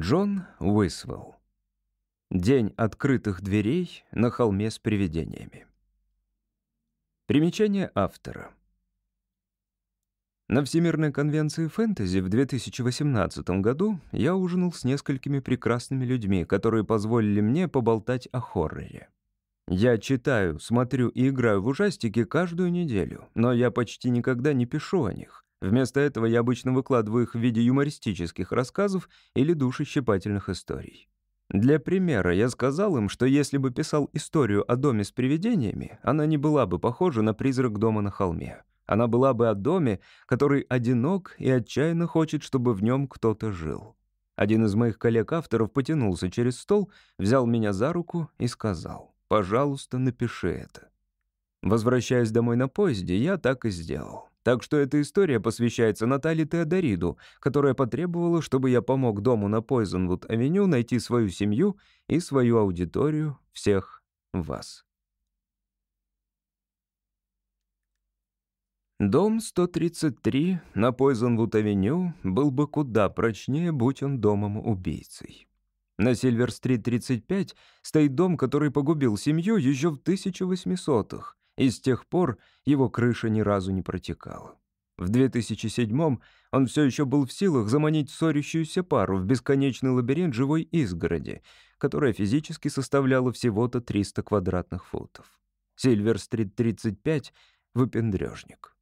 Джон Уисвелл. День открытых дверей на холме с привидениями. Примечание автора. На Всемирной конвенции фэнтези в 2018 году я ужинал с несколькими прекрасными людьми, которые позволили мне поболтать о хорроре. Я читаю, смотрю и играю в ужастики каждую неделю, но я почти никогда не пишу о них. Вместо этого я обычно выкладываю их в виде юмористических рассказов или душещипательных историй. Для примера я сказал им, что если бы писал историю о доме с привидениями, она не была бы похожа на призрак дома на холме. Она была бы о доме, который одинок и отчаянно хочет, чтобы в нем кто-то жил. Один из моих коллег-авторов потянулся через стол, взял меня за руку и сказал, «Пожалуйста, напиши это». Возвращаясь домой на поезде, я так и сделал. Так что эта история посвящается Наталье Теодориду, которая потребовала, чтобы я помог дому на Пойзенвуд-авеню найти свою семью и свою аудиторию, всех вас. Дом 133 на Пойзенвуд-авеню был бы куда прочнее, будь он домом убийцей. На Сильвер-стрит 35 стоит дом, который погубил семью еще в 1800-х, и с тех пор его крыша ни разу не протекала. В 2007-м он все еще был в силах заманить ссорящуюся пару в бесконечный лабиринт живой изгороди, которая физически составляла всего-то 300 квадратных футов. Сильвер-стрит 35 — выпендрежник.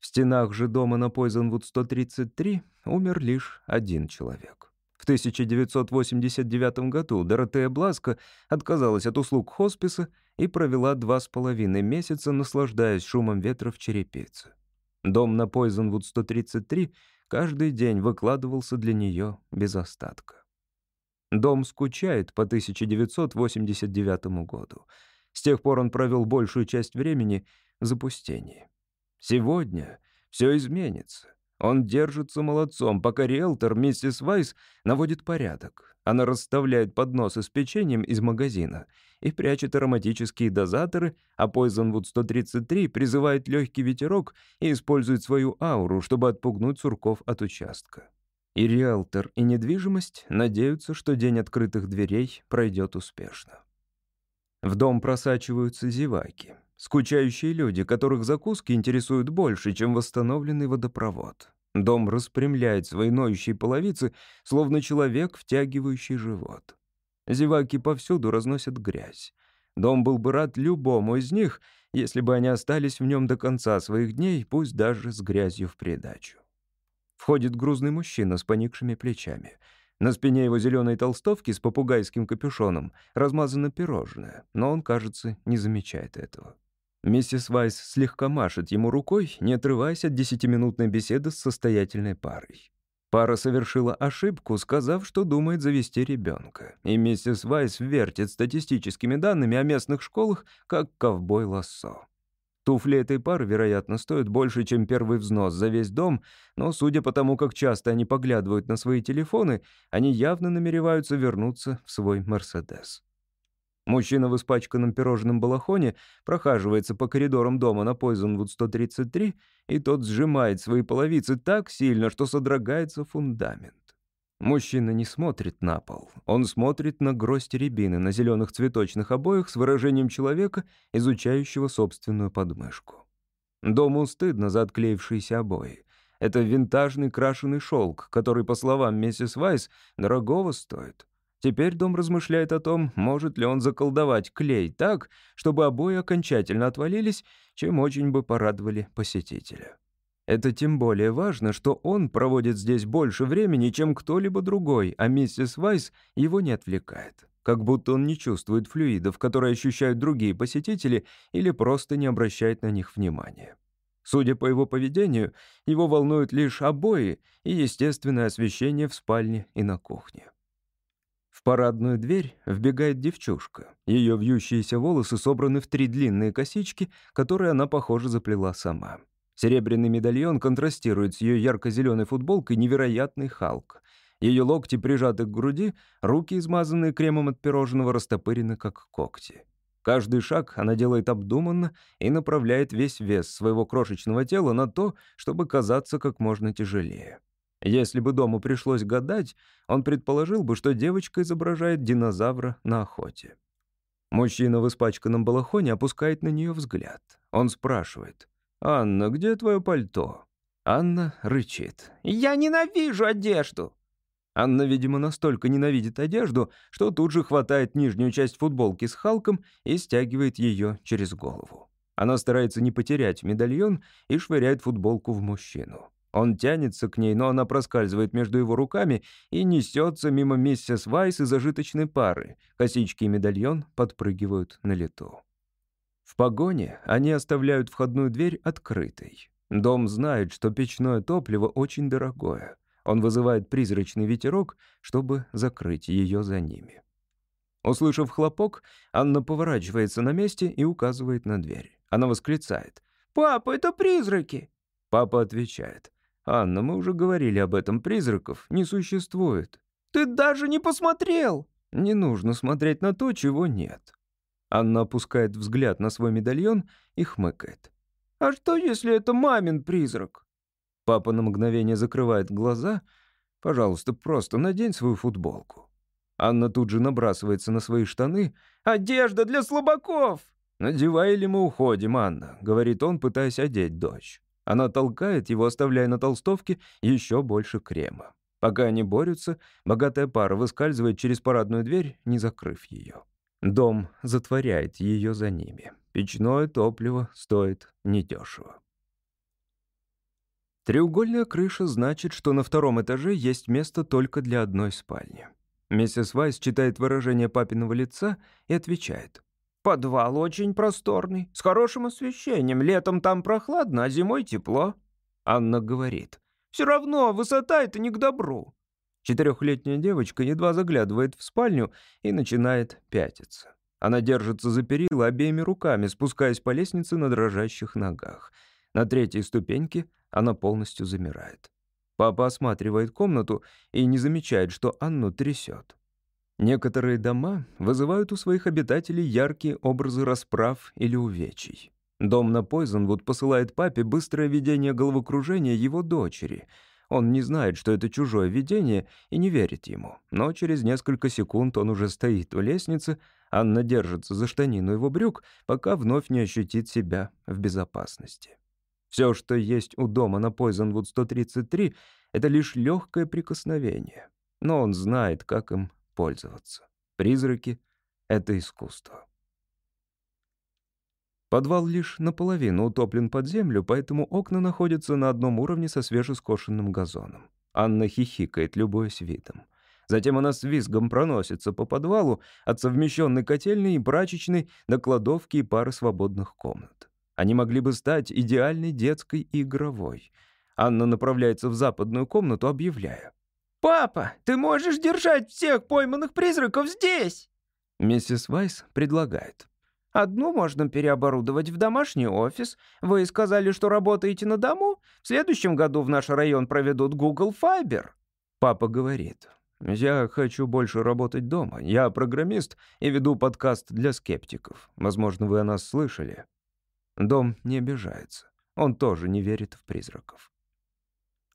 В стенах же дома на Пойзенвуд 133 умер лишь один человек. В 1989 году Доротея Бласко отказалась от услуг хосписа и провела два с половиной месяца, наслаждаясь шумом ветра в черепице. Дом на Пойзенвуд 133 каждый день выкладывался для нее без остатка. Дом скучает по 1989 году. С тех пор он провел большую часть времени в запустении. Сегодня все изменится. Он держится молодцом, пока риэлтор миссис Вайс наводит порядок. Она расставляет подносы с печеньем из магазина и прячет ароматические дозаторы, а Poisonwood 133 призывает легкий ветерок и использует свою ауру, чтобы отпугнуть сурков от участка. И риэлтор, и недвижимость надеются, что день открытых дверей пройдет успешно. В дом просачиваются зеваки. Скучающие люди, которых закуски интересуют больше, чем восстановленный водопровод. Дом распрямляет свои ноющие половицы, словно человек, втягивающий живот. Зеваки повсюду разносят грязь. Дом был бы рад любому из них, если бы они остались в нем до конца своих дней, пусть даже с грязью в придачу. Входит грузный мужчина с поникшими плечами. На спине его зеленой толстовки с попугайским капюшоном размазано пирожное, но он, кажется, не замечает этого. Миссис Вайс слегка машет ему рукой, не отрываясь от десятиминутной беседы с состоятельной парой. Пара совершила ошибку, сказав, что думает завести ребенка. И миссис Вайс вертит статистическими данными о местных школах, как ковбой лассо. Туфли этой пары, вероятно, стоят больше, чем первый взнос за весь дом, но, судя по тому, как часто они поглядывают на свои телефоны, они явно намереваются вернуться в свой «Мерседес». Мужчина в испачканном пирожным балахоне прохаживается по коридорам дома на Пойзенвуд 133, и тот сжимает свои половицы так сильно, что содрогается фундамент. Мужчина не смотрит на пол. Он смотрит на гроздь рябины на зеленых цветочных обоях с выражением человека, изучающего собственную подмышку. Дому стыдно за отклеившиеся обои. Это винтажный крашеный шелк, который, по словам миссис Вайс, дорогого стоит. Теперь дом размышляет о том, может ли он заколдовать клей так, чтобы обои окончательно отвалились, чем очень бы порадовали посетителя. Это тем более важно, что он проводит здесь больше времени, чем кто-либо другой, а миссис Вайс его не отвлекает. Как будто он не чувствует флюидов, которые ощущают другие посетители, или просто не обращает на них внимания. Судя по его поведению, его волнуют лишь обои и естественное освещение в спальне и на кухне. Парадную дверь вбегает девчушка. Ее вьющиеся волосы собраны в три длинные косички, которые она, похоже, заплела сама. Серебряный медальон контрастирует с ее ярко-зеленой футболкой невероятный Халк. Ее локти прижаты к груди, руки, измазанные кремом от пирожного, растопырены, как когти. Каждый шаг она делает обдуманно и направляет весь вес своего крошечного тела на то, чтобы казаться как можно тяжелее. Если бы дому пришлось гадать, он предположил бы, что девочка изображает динозавра на охоте. Мужчина в испачканном балахоне опускает на нее взгляд. Он спрашивает, «Анна, где твое пальто?» Анна рычит, «Я ненавижу одежду!» Анна, видимо, настолько ненавидит одежду, что тут же хватает нижнюю часть футболки с Халком и стягивает ее через голову. Она старается не потерять медальон и швыряет футболку в мужчину. Он тянется к ней, но она проскальзывает между его руками и несется мимо миссис Вайс и зажиточной пары. Косички и медальон подпрыгивают на лету. В погоне они оставляют входную дверь открытой. Дом знает, что печное топливо очень дорогое. Он вызывает призрачный ветерок, чтобы закрыть ее за ними. Услышав хлопок, Анна поворачивается на месте и указывает на дверь. Она восклицает. «Папа, это призраки!» Папа отвечает. «Анна, мы уже говорили об этом. Призраков не существует». «Ты даже не посмотрел!» «Не нужно смотреть на то, чего нет». Анна опускает взгляд на свой медальон и хмыкает. «А что, если это мамин призрак?» Папа на мгновение закрывает глаза. «Пожалуйста, просто надень свою футболку». Анна тут же набрасывается на свои штаны. «Одежда для слабаков!» «Надевай или мы уходим, Анна», — говорит он, пытаясь одеть дочь. Она толкает его, оставляя на толстовке еще больше крема. Пока они борются, богатая пара выскальзывает через парадную дверь, не закрыв ее. Дом затворяет ее за ними. Печное топливо стоит недешево. Треугольная крыша значит, что на втором этаже есть место только для одной спальни. Миссис Вайс читает выражение папиного лица и отвечает. Подвал очень просторный, с хорошим освещением. Летом там прохладно, а зимой тепло. Анна говорит. Все равно высота — это не к добру. Четырехлетняя девочка едва заглядывает в спальню и начинает пятиться. Она держится за перила обеими руками, спускаясь по лестнице на дрожащих ногах. На третьей ступеньке она полностью замирает. Папа осматривает комнату и не замечает, что Анну трясет. Некоторые дома вызывают у своих обитателей яркие образы расправ или увечий. Дом на Пойзенвуд посылает папе быстрое видение головокружения его дочери. Он не знает, что это чужое видение, и не верит ему. Но через несколько секунд он уже стоит у лестницы, Анна держится за штанину его брюк, пока вновь не ощутит себя в безопасности. Все, что есть у дома на Пойзенвуд 133, это лишь легкое прикосновение. Но он знает, как им пользоваться. Призраки — это искусство. Подвал лишь наполовину утоплен под землю, поэтому окна находятся на одном уровне со свежескошенным газоном. Анна хихикает, любуясь видом. Затем она с визгом проносится по подвалу от совмещенной котельной и прачечной до кладовки и пары свободных комнат. Они могли бы стать идеальной детской и игровой. Анна направляется в западную комнату, объявляя. «Папа, ты можешь держать всех пойманных призраков здесь?» Миссис Вайс предлагает. «Одну можно переоборудовать в домашний офис. Вы сказали, что работаете на дому. В следующем году в наш район проведут Google Fiber». Папа говорит. «Я хочу больше работать дома. Я программист и веду подкаст для скептиков. Возможно, вы о нас слышали». Дом не обижается. Он тоже не верит в призраков.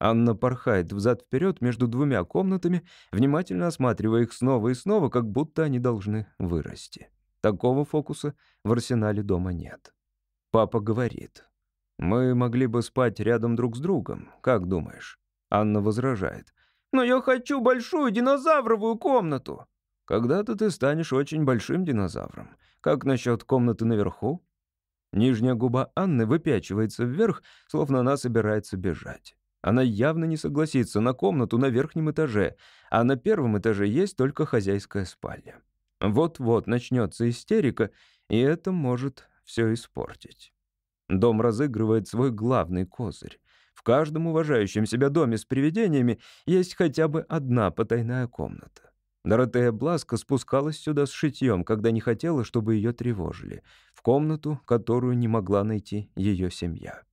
Анна порхает взад-вперед между двумя комнатами, внимательно осматривая их снова и снова, как будто они должны вырасти. Такого фокуса в арсенале дома нет. Папа говорит. «Мы могли бы спать рядом друг с другом, как думаешь?» Анна возражает. «Но я хочу большую динозавровую комнату!» «Когда-то ты станешь очень большим динозавром. Как насчет комнаты наверху?» Нижняя губа Анны выпячивается вверх, словно она собирается бежать. Она явно не согласится на комнату на верхнем этаже, а на первом этаже есть только хозяйская спальня. Вот-вот начнется истерика, и это может все испортить. Дом разыгрывает свой главный козырь. В каждом уважающем себя доме с привидениями есть хотя бы одна потайная комната. Доротея Бласка спускалась сюда с шитьем, когда не хотела, чтобы ее тревожили, в комнату, которую не могла найти ее семья.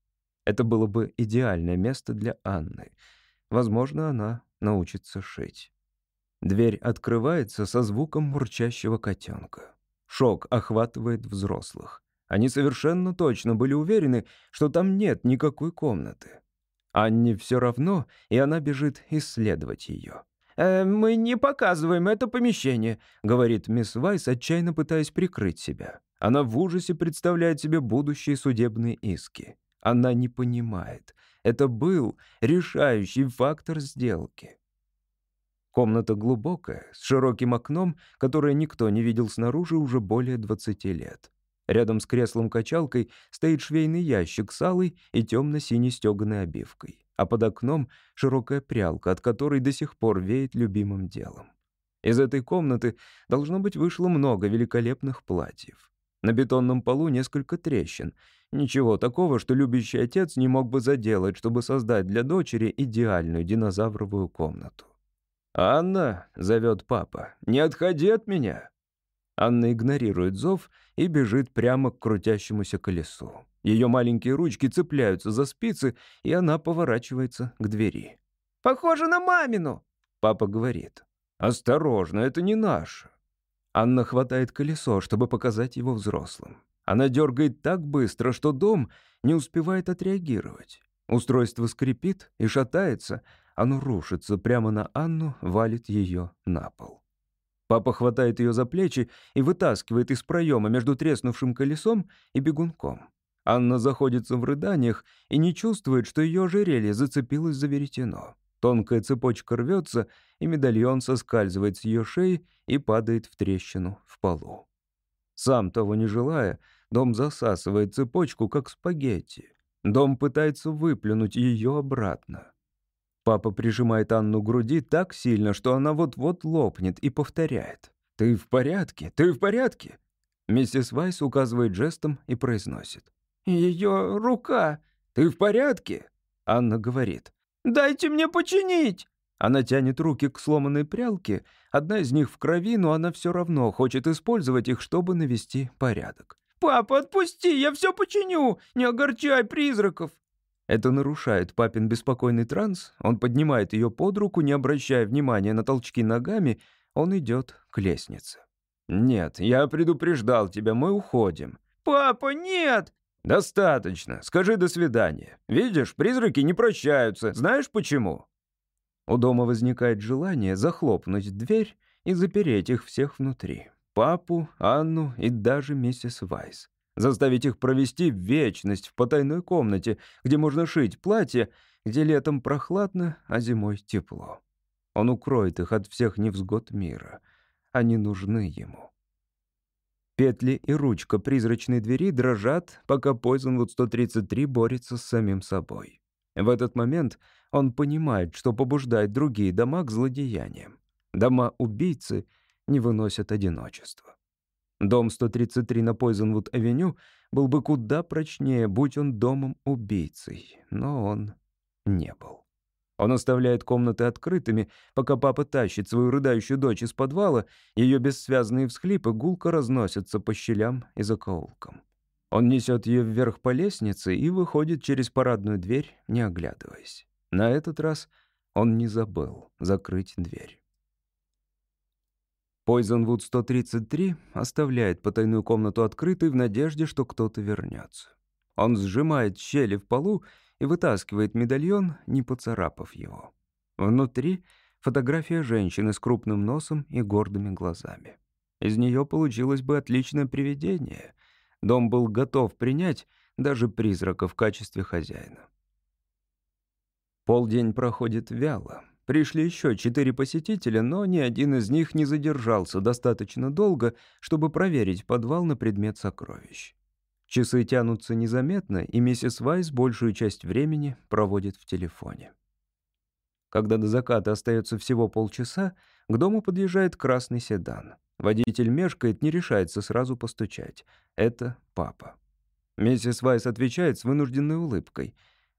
Это было бы идеальное место для Анны. Возможно, она научится шить. Дверь открывается со звуком мурчащего котенка. Шок охватывает взрослых. Они совершенно точно были уверены, что там нет никакой комнаты. Анне все равно, и она бежит исследовать ее. «Э, «Мы не показываем это помещение», — говорит мисс Вайс, отчаянно пытаясь прикрыть себя. Она в ужасе представляет себе будущие судебные иски. Она не понимает. Это был решающий фактор сделки. Комната глубокая, с широким окном, которое никто не видел снаружи уже более 20 лет. Рядом с креслом-качалкой стоит швейный ящик с алой и темно-синей стеганой обивкой, а под окном широкая прялка, от которой до сих пор веет любимым делом. Из этой комнаты, должно быть, вышло много великолепных платьев. На бетонном полу несколько трещин. Ничего такого, что любящий отец не мог бы заделать, чтобы создать для дочери идеальную динозавровую комнату. «Анна», — зовет папа, — «не отходи от меня». Анна игнорирует зов и бежит прямо к крутящемуся колесу. Ее маленькие ручки цепляются за спицы, и она поворачивается к двери. «Похоже на мамину», — папа говорит. «Осторожно, это не наше». Анна хватает колесо, чтобы показать его взрослым. Она дергает так быстро, что дом не успевает отреагировать. Устройство скрипит и шатается, оно рушится прямо на Анну, валит ее на пол. Папа хватает ее за плечи и вытаскивает из проема между треснувшим колесом и бегунком. Анна заходится в рыданиях и не чувствует, что ее ожерелье зацепилось за веретено. Тонкая цепочка рвется, и медальон соскальзывает с ее шеи и падает в трещину в полу. Сам того не желая, дом засасывает цепочку, как спагетти. Дом пытается выплюнуть ее обратно. Папа прижимает Анну к груди так сильно, что она вот-вот лопнет и повторяет. «Ты в порядке? Ты в порядке?» Миссис Вайс указывает жестом и произносит. «Ее рука. Ты в порядке?» Анна говорит. «Дайте мне починить!» Она тянет руки к сломанной прялке. Одна из них в крови, но она все равно хочет использовать их, чтобы навести порядок. «Папа, отпусти, я все починю! Не огорчай призраков!» Это нарушает папин беспокойный транс. Он поднимает ее под руку, не обращая внимания на толчки ногами. Он идет к лестнице. «Нет, я предупреждал тебя, мы уходим». «Папа, нет!» «Достаточно. Скажи «до свидания». Видишь, призраки не прощаются. Знаешь почему?» У дома возникает желание захлопнуть дверь и запереть их всех внутри. Папу, Анну и даже миссис Вайс заставить их провести вечность в потайной комнате, где можно шить платье, где летом прохладно, а зимой тепло. Он укроет их от всех невзгод мира. Они нужны ему. Петли и ручка призрачной двери дрожат, пока Пойзенвуд 133 борется с самим собой. В этот момент он понимает, что побуждает другие дома к злодеяниям. Дома-убийцы не выносят одиночества. Дом 133 на Пойзенвуд-авеню был бы куда прочнее, будь он домом-убийцей, но он не был. Он оставляет комнаты открытыми, пока папа тащит свою рыдающую дочь из подвала, ее бессвязные всхлипы гулко разносятся по щелям и закоулкам. Он несет ее вверх по лестнице и выходит через парадную дверь, не оглядываясь. На этот раз он не забыл закрыть дверь. Пойзенвуд 133 оставляет потайную комнату открытой в надежде, что кто-то вернется. Он сжимает щели в полу и вытаскивает медальон, не поцарапав его. Внутри фотография женщины с крупным носом и гордыми глазами. Из нее получилось бы отличное привидение. Дом был готов принять даже призрака в качестве хозяина. Полдень проходит вяло. Пришли еще четыре посетителя, но ни один из них не задержался достаточно долго, чтобы проверить подвал на предмет сокровищ. Часы тянутся незаметно, и миссис Вайс большую часть времени проводит в телефоне. Когда до заката остается всего полчаса, к дому подъезжает красный седан. Водитель мешкает, не решается сразу постучать. Это папа. Миссис Вайс отвечает с вынужденной улыбкой.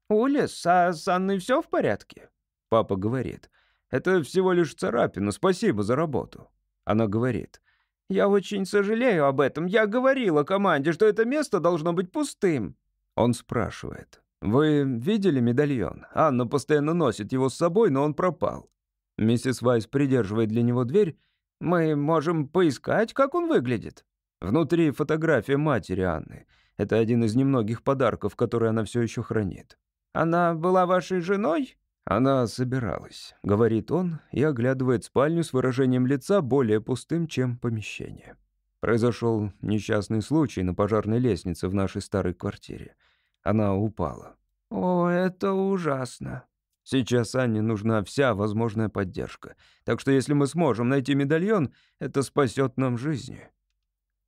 «Улис, а с Анной все в порядке?» Папа говорит, «Это всего лишь царапина, спасибо за работу». Она говорит, «Я очень сожалею об этом. Я говорила команде, что это место должно быть пустым». Он спрашивает, «Вы видели медальон? Анна постоянно носит его с собой, но он пропал». Миссис Вайс придерживает для него дверь. «Мы можем поискать, как он выглядит». Внутри фотография матери Анны. Это один из немногих подарков, которые она все еще хранит. Она была вашей женой?» «Она собиралась», — говорит он и оглядывает спальню с выражением лица более пустым, чем помещение. Произошел несчастный случай на пожарной лестнице в нашей старой квартире. Она упала. «О, это ужасно». Сейчас Анне нужна вся возможная поддержка. Так что если мы сможем найти медальон, это спасет нам жизни.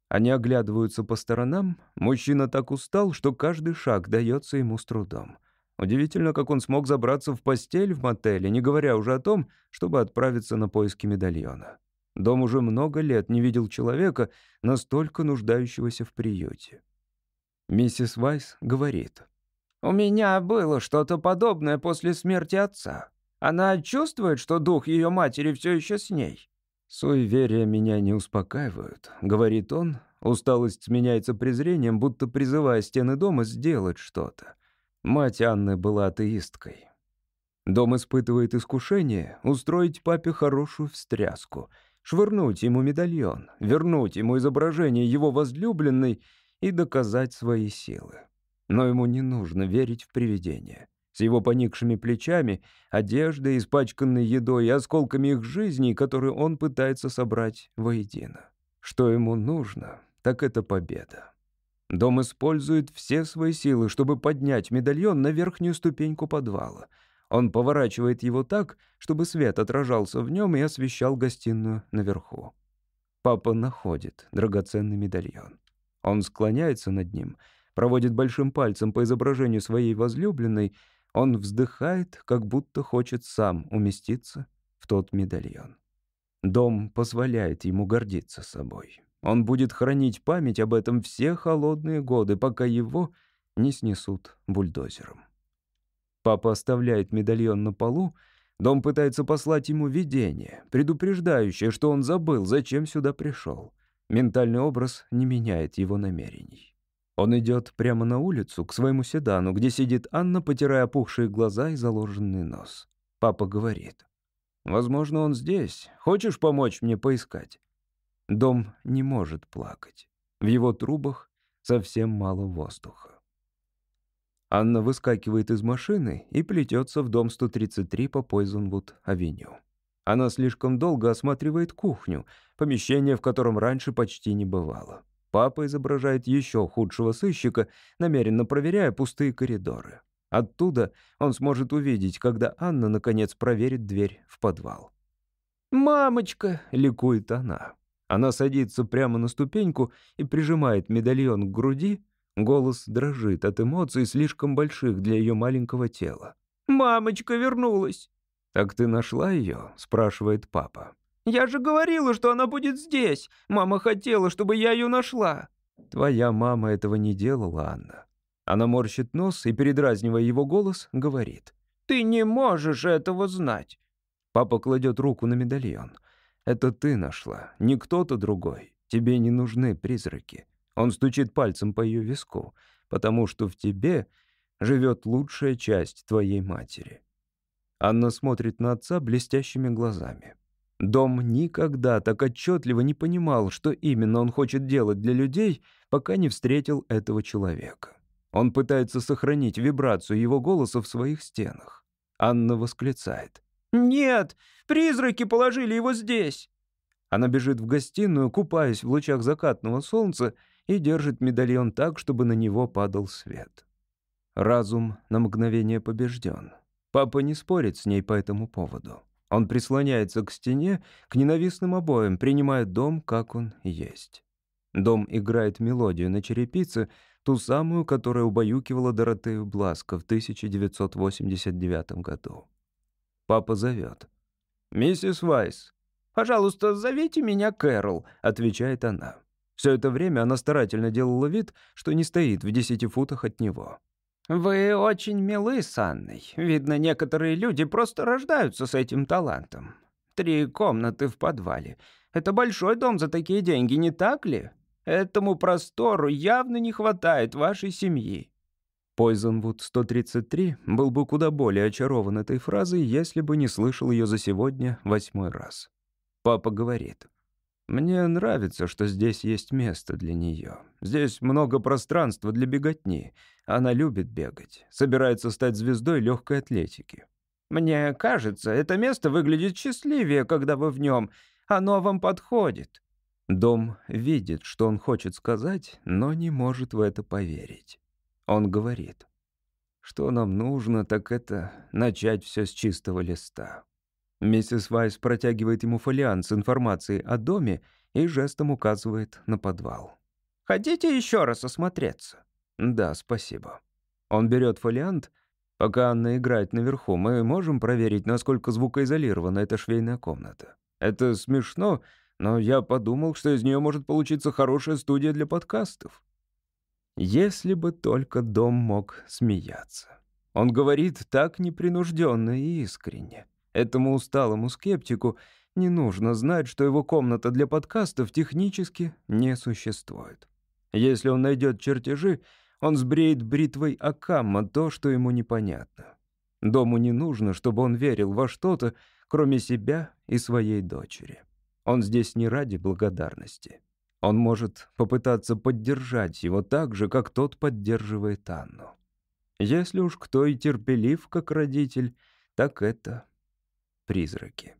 Они оглядываются по сторонам. Мужчина так устал, что каждый шаг дается ему с трудом. Удивительно, как он смог забраться в постель в мотеле, не говоря уже о том, чтобы отправиться на поиски медальона. Дом уже много лет не видел человека, настолько нуждающегося в приюте. Миссис Вайс говорит. «У меня было что-то подобное после смерти отца. Она чувствует, что дух ее матери все еще с ней?» «Суеверия меня не успокаивают», — говорит он. Усталость сменяется презрением, будто призывая стены дома сделать что-то. Мать Анны была атеисткой. Дом испытывает искушение устроить папе хорошую встряску, швырнуть ему медальон, вернуть ему изображение его возлюбленной и доказать свои силы. Но ему не нужно верить в привидения. С его поникшими плечами, одеждой, испачканной едой и осколками их жизней, которые он пытается собрать воедино. Что ему нужно, так это победа. Дом использует все свои силы, чтобы поднять медальон на верхнюю ступеньку подвала. Он поворачивает его так, чтобы свет отражался в нем и освещал гостиную наверху. Папа находит драгоценный медальон. Он склоняется над ним, проводит большим пальцем по изображению своей возлюбленной, он вздыхает, как будто хочет сам уместиться в тот медальон. Дом позволяет ему гордиться собой. Он будет хранить память об этом все холодные годы, пока его не снесут бульдозером. Папа оставляет медальон на полу, дом пытается послать ему видение, предупреждающее, что он забыл, зачем сюда пришел. Ментальный образ не меняет его намерений. Он идет прямо на улицу, к своему седану, где сидит Анна, потирая опухшие глаза и заложенный нос. Папа говорит. «Возможно, он здесь. Хочешь помочь мне поискать?» Дом не может плакать. В его трубах совсем мало воздуха. Анна выскакивает из машины и плетется в дом 133 по Пойзенвуд-авеню. Она слишком долго осматривает кухню, помещение, в котором раньше почти не бывало. Папа изображает еще худшего сыщика, намеренно проверяя пустые коридоры. Оттуда он сможет увидеть, когда Анна, наконец, проверит дверь в подвал. «Мамочка!» — ликует она. Она садится прямо на ступеньку и прижимает медальон к груди. Голос дрожит от эмоций, слишком больших для ее маленького тела. «Мамочка вернулась!» «Так ты нашла ее?» — спрашивает папа. «Я же говорила, что она будет здесь. Мама хотела, чтобы я ее нашла». «Твоя мама этого не делала, Анна». Она морщит нос и, передразнивая его голос, говорит. «Ты не можешь этого знать». Папа кладет руку на медальон. Это ты нашла, не кто-то другой. Тебе не нужны призраки. Он стучит пальцем по ее виску, потому что в тебе живет лучшая часть твоей матери. Анна смотрит на отца блестящими глазами. Дом никогда так отчетливо не понимал, что именно он хочет делать для людей, пока не встретил этого человека. Он пытается сохранить вибрацию его голоса в своих стенах. Анна восклицает. «Нет, призраки положили его здесь!» Она бежит в гостиную, купаясь в лучах закатного солнца, и держит медальон так, чтобы на него падал свет. Разум на мгновение побежден. Папа не спорит с ней по этому поводу. Он прислоняется к стене, к ненавистным обоям, принимая дом, как он есть. Дом играет мелодию на черепице, ту самую, которая убаюкивала Доротею Бласко в 1989 году. Папа зовет. «Миссис Вайс». «Пожалуйста, зовите меня Кэрол», — отвечает она. Все это время она старательно делала вид, что не стоит в десяти футах от него. «Вы очень милы с Анной. Видно, некоторые люди просто рождаются с этим талантом. Три комнаты в подвале. Это большой дом за такие деньги, не так ли? Этому простору явно не хватает вашей семьи. Пойзенвуд 133 был бы куда более очарован этой фразой, если бы не слышал ее за сегодня восьмой раз. Папа говорит. Мне нравится, что здесь есть место для нее. Здесь много пространства для беготни. Она любит бегать, собирается стать звездой легкой атлетики. Мне кажется, это место выглядит счастливее, когда вы в нем. Оно вам подходит. Дом видит, что он хочет сказать, но не может в это поверить. Он говорит, что нам нужно, так это начать все с чистого листа. Миссис Вайс протягивает ему фолиант с информацией о доме и жестом указывает на подвал. «Хотите еще раз осмотреться?» «Да, спасибо». Он берет фолиант. Пока Анна играет наверху, мы можем проверить, насколько звукоизолирована эта швейная комната. Это смешно, но я подумал, что из нее может получиться хорошая студия для подкастов. Если бы только дом мог смеяться. Он говорит так непринужденно и искренне. Этому усталому скептику не нужно знать, что его комната для подкастов технически не существует. Если он найдет чертежи, он сбреет бритвой Акамма то, что ему непонятно. Дому не нужно, чтобы он верил во что-то, кроме себя и своей дочери. Он здесь не ради благодарности. Он может попытаться поддержать его так же, как тот поддерживает Анну. Если уж кто и терпелив, как родитель, так это призраки.